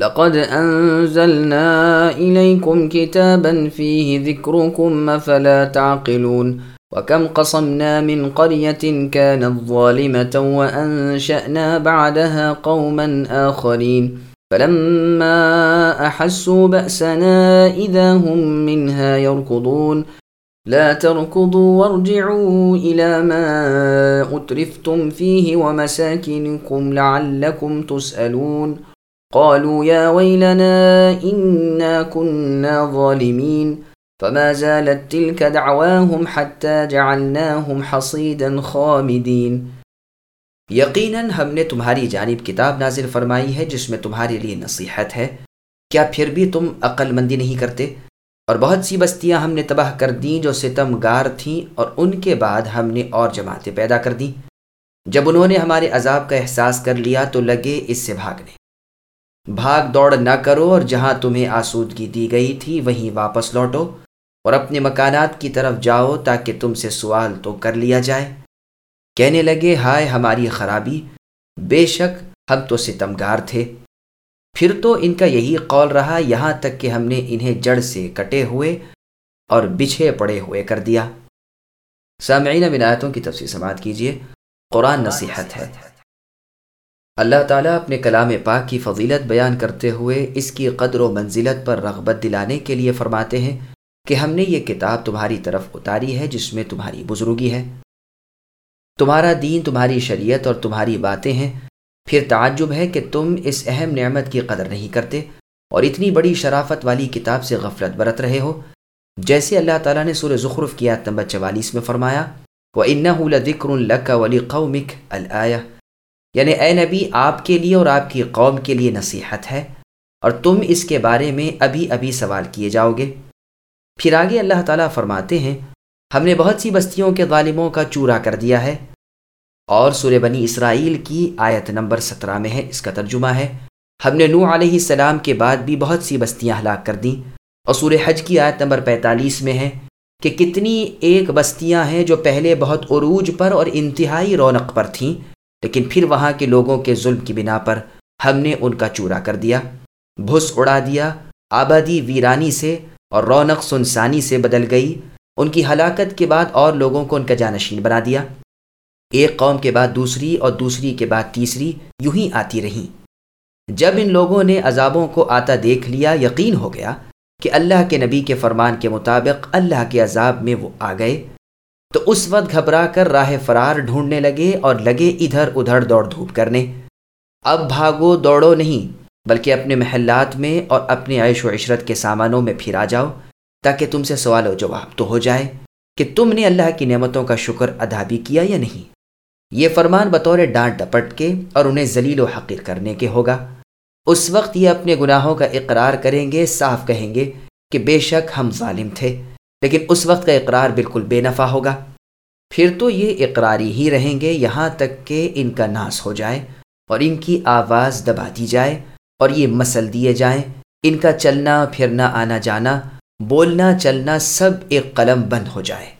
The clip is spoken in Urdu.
لقد أنزلنا إليكم كتابا فيه ذكركم فلا تعقلون وكم قصمنا من قرية كانت ظالمة وأنشأنا بعدها قوما آخرين فلما أحسوا بأسنا إذا هم منها يركضون لا تركضوا وارجعوا إلى ما أترفتم فيه ومساكنكم لعلكم تسألون قالوا يا ويلنا إنا كنا ظالمين. فما زالت تلك دعواهم حتى جعلناهم حصيدا خامدين. یقیناً ہم نے تمہاری جانب کتاب نازل فرمائی ہے جس میں تمہارے لیے نصیحت ہے. کیا پھر بھی تم عقل مندی نہیں کرتے؟ اور بہت سی بستیاں ہم نے تباہ کر دیں جو ستم گار تھیں اور ان کے بعد ہم نے اور جماعتیں پیدا کر دیں۔ جب انہوں نے ہمارے عذاب کا احساس کر لیا تو لگے اس سے بھاگنے۔ بھاگ دوڑ نہ کرو اور جہاں تمہیں آسودگی دی گئی تھی وہیں واپس لوٹو اور اپنے مکانات کی طرف جاؤ تاکہ تم سے سوال تو کر لیا جائے۔ کہنے لگے، ہائے ہماری خرابی، بے شک ہم تو ستمگار تھے۔ پھر تو ان کا یہی قول رہا، یہاں تک کہ ہم نے انہیں جڑ سے کٹے ہوئے اور بچھے پڑے ہوئے کر دیا۔ سامعین بنایتوں کی تفصیل سماعت کیجیے قرآن نصیحت ہے۔ اللہ تعالیٰ اپنے کلام پاک کی فضیلت بیان کرتے ہوئے اس کی قدر و منزلت پر رغبت دلانے کے لیے فرماتے ہیں کہ ہم نے یہ کتاب تمہاری طرف اتاری ہے جس میں تمہاری بزرگی ہے۔ تمہارا دین، تمہاری شریعت اور تمہاری باتیں ہیں۔ پھر تعجب ہے کہ تم اس اہم نعمت کی قدر نہیں کرتے اور اتنی بڑی شرافت والی کتاب سے غفلت برت رہے ہو۔ جیسے اللہ تعالیٰ نے سور ظخرف کیا نمبر چوالیس میں فرمایا وہ ان یعنی اے نبی، آپ کے لیے اور آپ کی قوم کے لیے نصیحت ہے اور تم اس کے بارے میں ابھی ابھی سوال کیے جاؤ گے۔ پھر آگے اللہ تعالیٰ فرماتے ہیں، ہم نے بہت سی بستیوں کے ظالموں کا چورا کر دیا ہے۔ اور سورہ بنی اسرائیل کی آیت نمبر سترہ میں ہے، اس کا ترجمہ ہے۔ ہم نے نو علیہ السلام کے بعد بھی بہت سی بستیاں ہلاک کر دیں۔ اور سورہ حج کی آیت نمبر پینتالیس میں ہے کہ کتنی ایک بستیاں ہیں جو پہلے بہت عروج پر اور انتہائی رونق پر تھیں۔ لیکن پھر وہاں کے لوگوں کے ظلم کی بنا پر ہم نے ان کا چورا کر دیا، بھس اڑا دیا، آبادی ویرانی سے اور رونق سنسانی سے بدل گئی۔ ان کی ہلاکت کے بعد اور لوگوں کو ان کا جانشین بنا دیا۔ ایک قوم کے بعد دوسری اور دوسری کے بعد تیسری یوں ہی آتی رہیں۔ جب ان لوگوں نے عذابوں کو آتا دیکھ لیا، یقین ہو گیا کہ اللہ کے نبی کے فرمان کے مطابق اللہ کے عذاب میں وہ آ گئے۔ تو اس وقت گھبرا کر راہ فرار ڈھونڈنے لگے اور لگے ادھر ادھر دوڑ دھوپ کرنے۔ اب بھاگو، دوڑو نہیں، بلکہ اپنے محلات میں اور اپنے عیش و عشرت کے سامانوں میں پھر آ جاؤ، تاکہ تم سے سوال و جواب تو ہو جائے کہ تم نے اللہ کی نعمتوں کا شکر ادا بھی کیا یا نہیں۔ یہ فرمان بطور ڈانٹ ڈپٹ کے اور انہیں ذلیل و حقیر کرنے کے ہوگا۔ اس وقت یہ اپنے گناہوں کا اقرار کریں گے، صاف کہیں گے کہ بے شک ہم ظالم تھے۔ لیکن اس وقت کا اقرار بالکل بے نفع ہوگا۔ پھر تو یہ اقراری ہی رہیں گے یہاں تک کہ ان کا ناس ہو جائے اور ان کی آواز دبا دی جائے اور یہ مسل دیے جائیں۔ ان کا چلنا پھرنا آنا جانا، بولنا چلنا سب ایک قلم بند ہو جائے۔